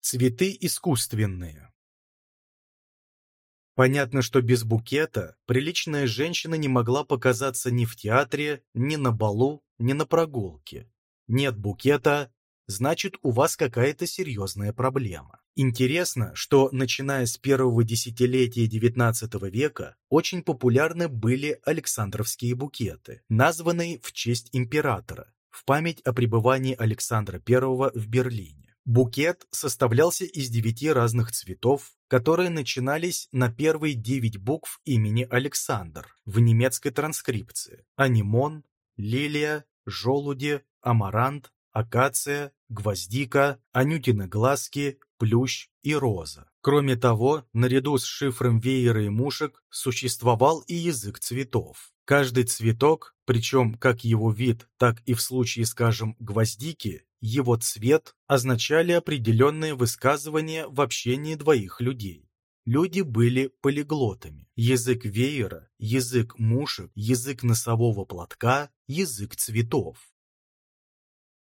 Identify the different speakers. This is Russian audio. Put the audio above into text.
Speaker 1: Цветы искусственные. Понятно, что без букета приличная женщина не могла показаться ни в театре, ни на балу, ни на прогулке. Нет букета, значит у вас какая-то серьезная проблема. Интересно, что начиная с первого десятилетия XIX века очень популярны были Александровские букеты, названные в честь императора, в память о пребывании Александра I в Берлине. Букет составлялся из девяти разных цветов, которые начинались на первые девять букв имени Александр в немецкой транскрипции. Анимон, лилия, желуди, амарант, акация, гвоздика, анютины глазки, плющ и роза. Кроме того, наряду с шифром веера и мушек существовал и язык цветов. Каждый цветок, причем как его вид, так и в случае, скажем, гвоздики, его цвет означали определенные высказывания в общении двоих людей. Люди были полиглотами. Язык веера, язык мушек, язык носового платка, язык цветов.